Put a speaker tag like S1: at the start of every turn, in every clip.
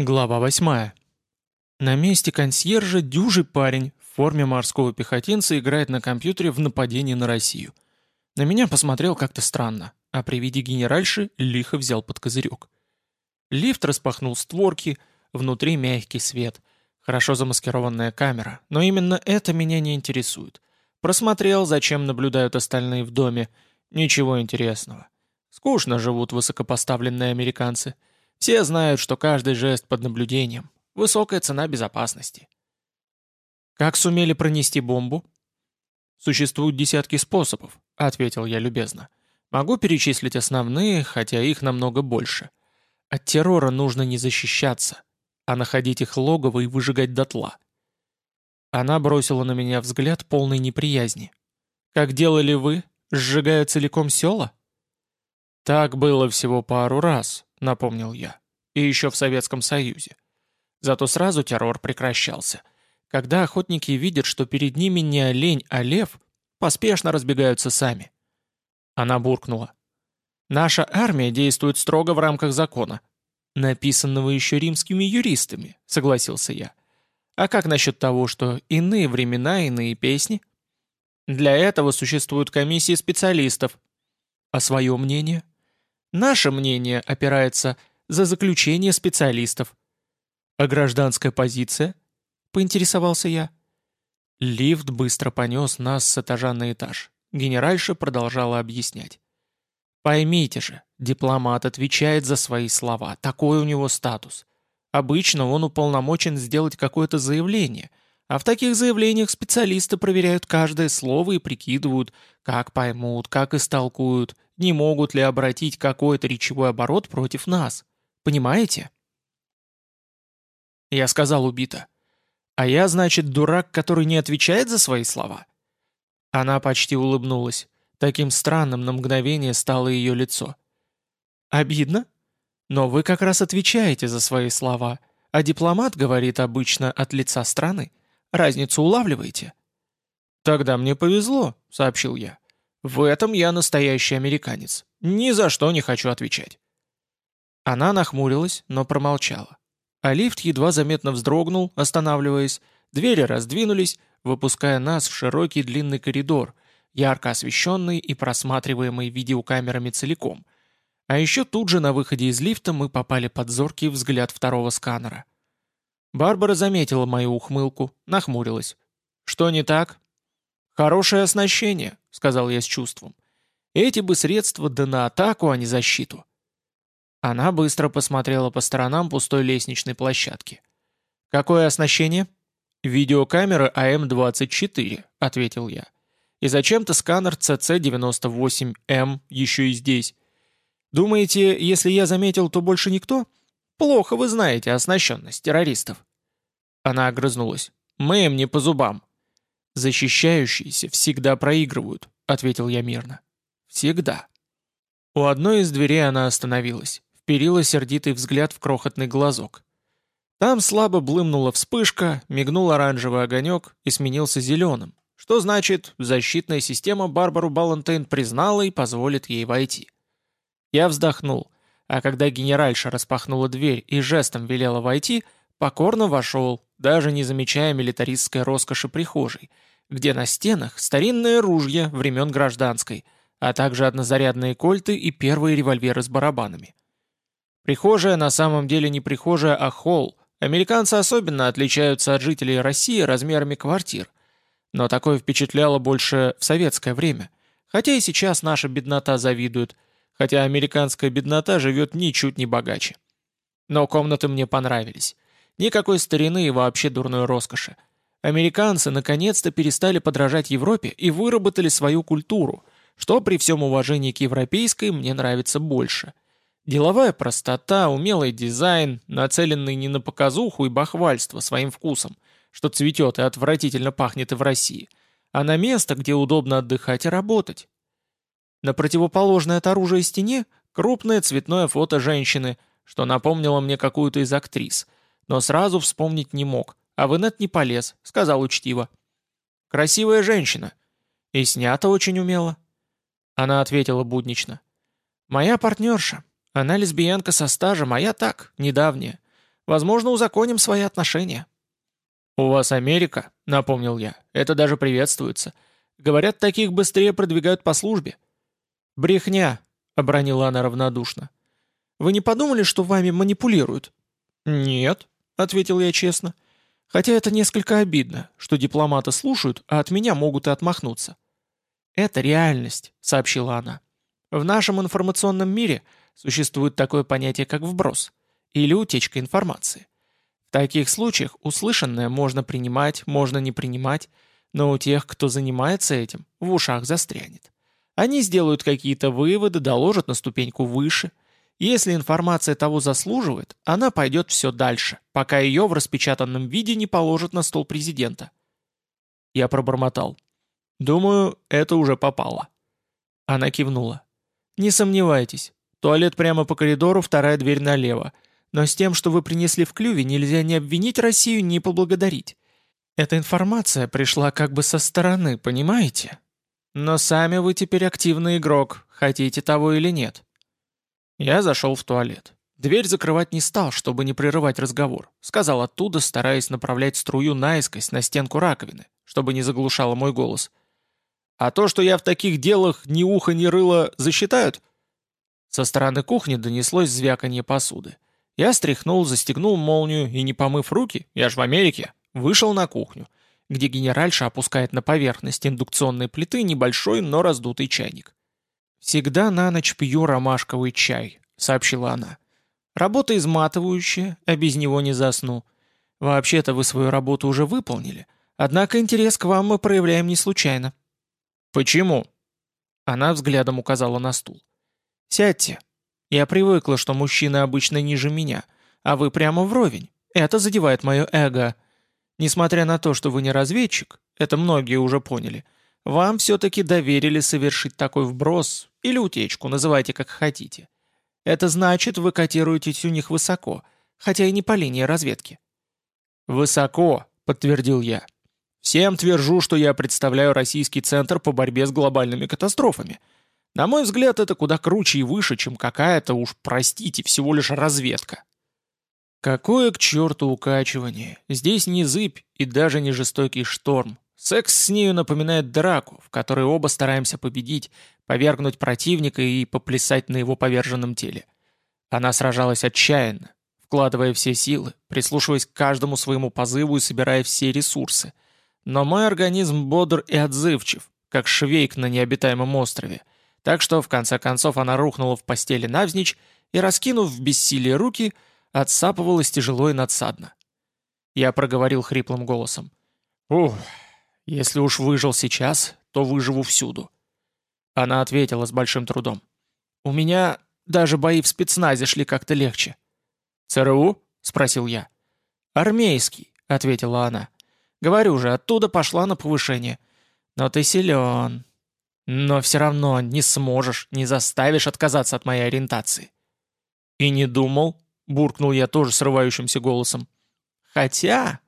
S1: Глава восьмая. На месте консьержа дюжий парень в форме морского пехотинца играет на компьютере в нападении на Россию. На меня посмотрел как-то странно, а при виде генеральши лихо взял под козырек. Лифт распахнул створки, внутри мягкий свет, хорошо замаскированная камера, но именно это меня не интересует. Просмотрел, зачем наблюдают остальные в доме. Ничего интересного. Скучно живут высокопоставленные американцы – все знают, что каждый жест под наблюдением. Высокая цена безопасности. Как сумели пронести бомбу? Существуют десятки способов, ответил я любезно. Могу перечислить основные, хотя их намного больше. От террора нужно не защищаться, а находить их логово и выжигать дотла. Она бросила на меня взгляд полной неприязни. «Как делали вы, сжигая целиком села?» «Так было всего пару раз», — напомнил я. «И еще в Советском Союзе. Зато сразу террор прекращался. Когда охотники видят, что перед ними не олень, а лев, поспешно разбегаются сами». Она буркнула. «Наша армия действует строго в рамках закона». «Написанного еще римскими юристами», — согласился я. «А как насчет того, что иные времена, иные песни?» «Для этого существуют комиссии специалистов». «А свое мнение?» Наше мнение опирается за заключение специалистов. А гражданская позиция? Поинтересовался я. Лифт быстро понес нас с этажа на этаж. Генеральша продолжала объяснять. Поймите же, дипломат отвечает за свои слова, такой у него статус. Обычно он уполномочен сделать какое-то заявление, а в таких заявлениях специалисты проверяют каждое слово и прикидывают, как поймут, как истолкуют, не могут ли обратить какой-то речевой оборот против нас. Понимаете? Я сказал убито. А я, значит, дурак, который не отвечает за свои слова? Она почти улыбнулась. Таким странным на мгновение стало ее лицо. Обидно? Но вы как раз отвечаете за свои слова, а дипломат говорит обычно от лица страны. Разницу улавливаете? «Тогда мне повезло», — сообщил я. В этом я настоящий американец. Ни за что не хочу отвечать. Она нахмурилась, но промолчала. А лифт едва заметно вздрогнул, останавливаясь. Двери раздвинулись, выпуская нас в широкий длинный коридор, ярко освещенный и просматриваемый видеокамерами целиком. А еще тут же на выходе из лифта мы попали под зоркий взгляд второго сканера. Барбара заметила мою ухмылку, нахмурилась. «Что не так?» «Хорошее оснащение», — сказал я с чувством. «Эти бы средства да на атаку, а не защиту». Она быстро посмотрела по сторонам пустой лестничной площадки. «Какое оснащение?» «Видеокамера АМ-24», — ответил я. «И зачем-то сканер CC-98М еще и здесь. Думаете, если я заметил, то больше никто? Плохо вы знаете оснащенность террористов». Она огрызнулась. «Мы им не по зубам». «Защищающиеся всегда проигрывают», — ответил я мирно. «Всегда». У одной из дверей она остановилась, вперила сердитый взгляд в крохотный глазок. Там слабо блымнула вспышка, мигнул оранжевый огонек и сменился зеленым, что значит, защитная система Барбару Балантейн признала и позволит ей войти. Я вздохнул, а когда генеральша распахнула дверь и жестом велела войти, покорно вошел, даже не замечая милитаристской роскоши прихожей — где на стенах старинные ружья времен гражданской, а также однозарядные кольты и первые револьверы с барабанами. Прихожая на самом деле не прихожая, а холл. Американцы особенно отличаются от жителей России размерами квартир. Но такое впечатляло больше в советское время. Хотя и сейчас наша беднота завидует, хотя американская беднота живет ничуть не богаче. Но комнаты мне понравились. Никакой старины и вообще дурной роскоши. Американцы наконец-то перестали подражать Европе и выработали свою культуру, что при всем уважении к европейской мне нравится больше. Деловая простота, умелый дизайн, нацеленный не на показуху и бахвальство своим вкусом, что цветет и отвратительно пахнет и в России, а на место, где удобно отдыхать и работать. На противоположной от оружия стене крупное цветное фото женщины, что напомнило мне какую-то из актрис, но сразу вспомнить не мог, а в инет не полез, сказал учтиво. «Красивая женщина. И снята очень умело». Она ответила буднично. «Моя партнерша. Она лесбиянка со стажем, а я так, недавняя. Возможно, узаконим свои отношения». «У вас Америка», — напомнил я. «Это даже приветствуется. Говорят, таких быстрее продвигают по службе». «Брехня», — обронила она равнодушно. «Вы не подумали, что вами манипулируют?» «Нет», — ответил я честно. «Хотя это несколько обидно, что дипломаты слушают, а от меня могут и отмахнуться». «Это реальность», — сообщила она. «В нашем информационном мире существует такое понятие, как вброс, или утечка информации. В таких случаях услышанное можно принимать, можно не принимать, но у тех, кто занимается этим, в ушах застрянет. Они сделают какие-то выводы, доложат на ступеньку выше. Если информация того заслуживает, она пойдет все дальше, пока ее в распечатанном виде не положат на стол президента. Я пробормотал. Думаю, это уже попало. Она кивнула. Не сомневайтесь. Туалет прямо по коридору, вторая дверь налево. Но с тем, что вы принесли в клюве, нельзя ни обвинить Россию, ни поблагодарить. Эта информация пришла как бы со стороны, понимаете? Но сами вы теперь активный игрок, хотите того или нет. Я зашел в туалет. Дверь закрывать не стал, чтобы не прерывать разговор. Сказал оттуда, стараясь направлять струю наискось на стенку раковины, чтобы не заглушало мой голос. А то, что я в таких делах ни уха, ни рыла, засчитают? Со стороны кухни донеслось звяканье посуды. Я стряхнул, застегнул молнию и, не помыв руки, я ж в Америке, Вышел на кухню, где генеральша опускает на поверхность индукционной плиты небольшой, но раздутый чайник. «Всегда на ночь пью ромашковый чай», — сообщила она. «Работа изматывающая, а без него не засну. Вообще-то вы свою работу уже выполнили, однако интерес к вам мы проявляем не случайно». «Почему?» Она взглядом указала на стул. «Сядьте. Я привыкла, что мужчины обычно ниже меня, а вы прямо вровень. Это задевает мое эго». Несмотря на то, что вы не разведчик, это многие уже поняли, вам все-таки доверили совершить такой вброс или утечку, называйте как хотите. Это значит, вы котируетесь у них высоко, хотя и не по линии разведки. «Высоко», — подтвердил я. «Всем твержу, что я представляю Российский центр по борьбе с глобальными катастрофами. На мой взгляд, это куда круче и выше, чем какая-то, уж простите, всего лишь разведка». Какое к черту укачивание. Здесь не зыбь и даже не жестокий шторм. Секс с нею напоминает драку, в которой оба стараемся победить, повергнуть противника и поплясать на его поверженном теле. Она сражалась отчаянно, вкладывая все силы, прислушиваясь к каждому своему позыву и собирая все ресурсы. Но мой организм бодр и отзывчив, как швейк на необитаемом острове. Так что, в конце концов, она рухнула в постели навзничь и, раскинув в бессилие руки, — отсапывалось тяжело и надсадно. Я проговорил хриплым голосом. «Ух, если уж выжил сейчас, то выживу всюду». Она ответила с большим трудом. «У меня даже бои в спецназе шли как-то легче». «ЦРУ?» — спросил я. «Армейский», — ответила она. «Говорю же, оттуда пошла на повышение. Но ты силен. Но все равно не сможешь, не заставишь отказаться от моей ориентации». «И не думал?» буркнул я тоже срывающимся голосом. «Хотя», —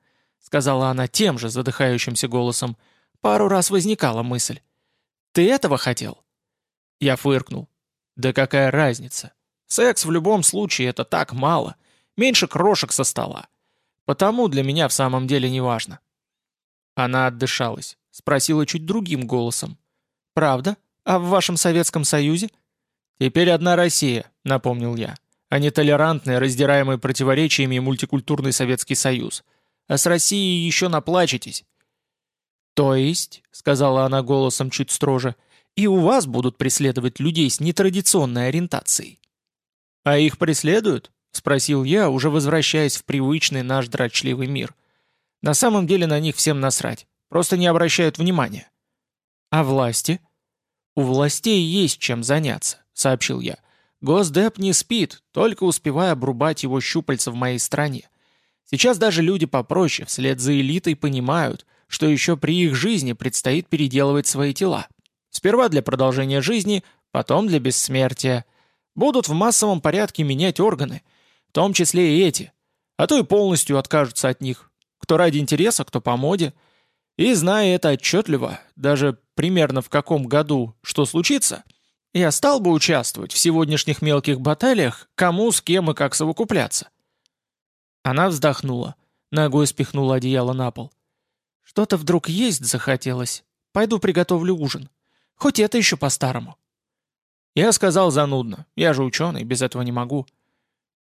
S1: сказала она тем же задыхающимся голосом, пару раз возникала мысль. «Ты этого хотел?» Я фыркнул. «Да какая разница? Секс в любом случае это так мало, меньше крошек со стола. Потому для меня в самом деле не важно». Она отдышалась, спросила чуть другим голосом. «Правда? А в вашем Советском Союзе?» «Теперь одна Россия», — напомнил я а не толерантный, раздираемый противоречиями мультикультурный Советский Союз. А с Россией еще наплачетесь. «То есть», — сказала она голосом чуть строже, «и у вас будут преследовать людей с нетрадиционной ориентацией». «А их преследуют?» — спросил я, уже возвращаясь в привычный наш дрочливый мир. «На самом деле на них всем насрать, просто не обращают внимания». «А власти?» «У властей есть чем заняться», — сообщил я. Госдеп не спит, только успевая обрубать его щупальца в моей стране. Сейчас даже люди попроще, вслед за элитой, понимают, что еще при их жизни предстоит переделывать свои тела. Сперва для продолжения жизни, потом для бессмертия. Будут в массовом порядке менять органы, в том числе и эти. А то и полностью откажутся от них. Кто ради интереса, кто по моде. И зная это отчетливо, даже примерно в каком году что случится – я стал бы участвовать в сегодняшних мелких баталиях, кому, с кем и как совокупляться. Она вздохнула, ногой спихнула одеяло на пол. «Что-то вдруг есть захотелось. Пойду приготовлю ужин. Хоть это еще по-старому». Я сказал занудно. Я же ученый, без этого не могу.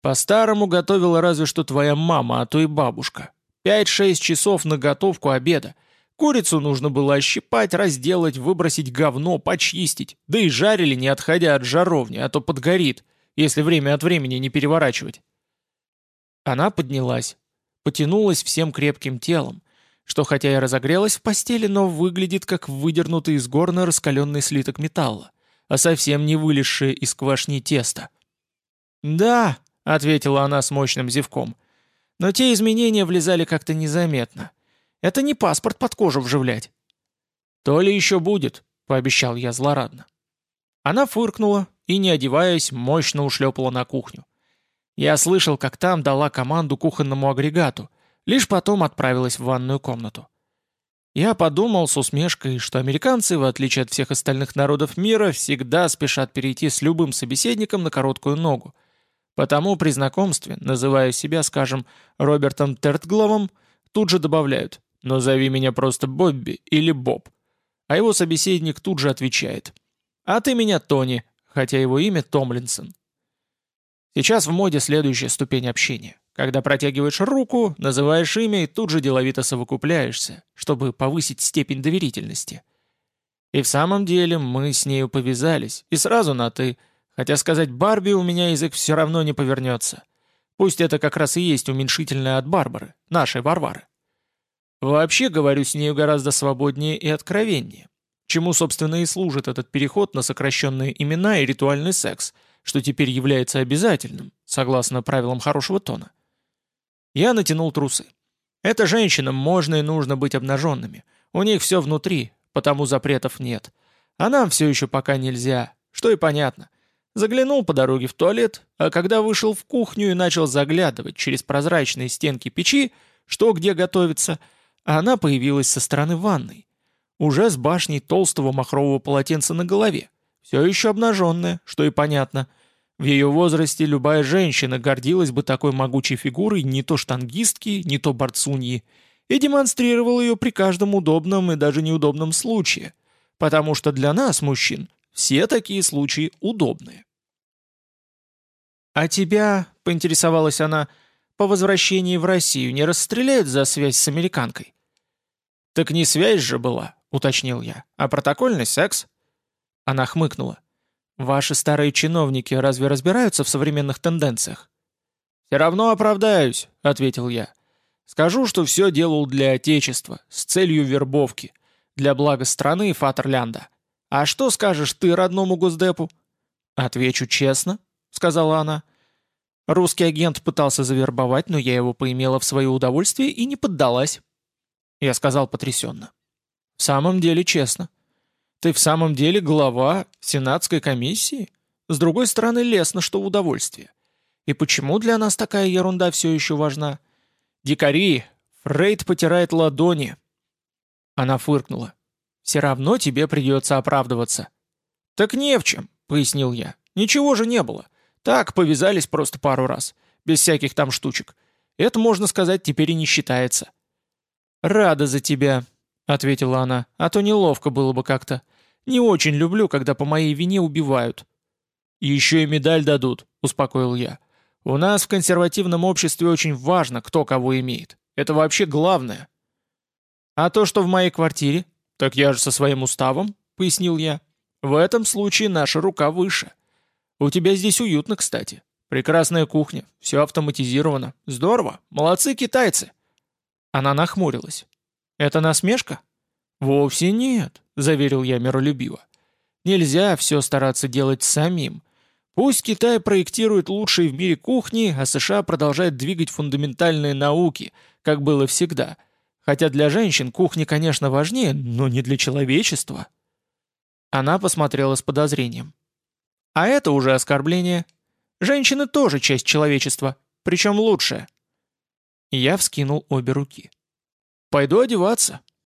S1: По-старому готовила разве что твоя мама, а то и бабушка. Пять-шесть часов на готовку обеда. Курицу нужно было ощипать, разделать, выбросить говно, почистить. Да и жарили, не отходя от жаровни, а то подгорит, если время от времени не переворачивать. Она поднялась, потянулась всем крепким телом, что хотя и разогрелась в постели, но выглядит как выдернутый из горна раскаленный слиток металла, а совсем не вылезшее из квашни тесто. «Да», — ответила она с мощным зевком, — «но те изменения влезали как-то незаметно. Это не паспорт под кожу вживлять». «То ли еще будет», — пообещал я злорадно. Она фыркнула и, не одеваясь, мощно ушлепала на кухню. Я слышал, как там дала команду кухонному агрегату, лишь потом отправилась в ванную комнату. Я подумал с усмешкой, что американцы, в отличие от всех остальных народов мира, всегда спешат перейти с любым собеседником на короткую ногу. Потому при знакомстве, называя себя, скажем, Робертом Тертгловом, тут же добавляют «назови меня просто Бобби» или «Боб». А его собеседник тут же отвечает «а ты меня Тони», хотя его имя Томлинсон. Сейчас в моде следующая ступень общения. Когда протягиваешь руку, называешь имя и тут же деловито совокупляешься, чтобы повысить степень доверительности. И в самом деле мы с нею повязались, и сразу на «ты», хотя сказать «Барби» у меня язык все равно не повернется. Пусть это как раз и есть уменьшительное от Барбары, нашей Варвары. Вообще говорю с нею гораздо свободнее и откровеннее. Чему, собственно, и служит этот переход на сокращенные имена и ритуальный секс – что теперь является обязательным, согласно правилам хорошего тона. Я натянул трусы. Это женщинам можно и нужно быть обнаженными. У них все внутри, потому запретов нет. А нам все еще пока нельзя, что и понятно. Заглянул по дороге в туалет, а когда вышел в кухню и начал заглядывать через прозрачные стенки печи, что где готовится, она появилась со стороны ванной. Уже с башней толстого махрового полотенца на голове. Все еще обнаженная, что и понятно. В ее возрасте любая женщина гордилась бы такой могучей фигурой не то штангистки, не то борцуньи, и демонстрировала ее при каждом удобном и даже неудобном случае, потому что для нас, мужчин, все такие случаи удобные. «А тебя, — поинтересовалась она, — по возвращении в Россию не расстреляют за связь с американкой?» «Так не связь же была», — уточнил я, — «а протокольный секс». Она хмыкнула. «Ваши старые чиновники разве разбираются в современных тенденциях?» «Все равно оправдаюсь», — ответил я. «Скажу, что все делал для Отечества, с целью вербовки, для блага страны и Фатерлянда. А что скажешь ты родному Госдепу?» «Отвечу честно», — сказала она. Русский агент пытался завербовать, но я его поимела в свое удовольствие и не поддалась. Я сказал потрясенно. «В самом деле честно. Ты в самом деле глава Сенатской комиссии? С другой стороны, лестно, что в удовольствие. И почему для нас такая ерунда все еще важна? Дикари! Фрейд потирает ладони. Она фыркнула. Все равно тебе придется оправдываться. Так не в чем, пояснил я. Ничего же не было. Так, повязались просто пару раз. Без всяких там штучек. Это, можно сказать, теперь и не считается. «Рада за тебя», — ответила она, — «а то неловко было бы как-то. Не очень люблю, когда по моей вине убивают». «Еще и медаль дадут», — успокоил я. «У нас в консервативном обществе очень важно, кто кого имеет. Это вообще главное». «А то, что в моей квартире?» «Так я же со своим уставом», — пояснил я. «В этом случае наша рука выше. У тебя здесь уютно, кстати. Прекрасная кухня, все автоматизировано. Здорово, молодцы китайцы». Она нахмурилась. «Это насмешка?» «Вовсе нет», — заверил я миролюбиво. «Нельзя все стараться делать самим. Пусть Китай проектирует лучшие в мире кухни, а США продолжает двигать фундаментальные науки, как было всегда. Хотя для женщин кухня, конечно, важнее, но не для человечества». Она посмотрела с подозрением. «А это уже оскорбление. Женщины тоже часть человечества, причем лучшая». Я вскинул обе руки. «Пойду одеваться.